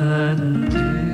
eternity.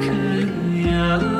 kıyamet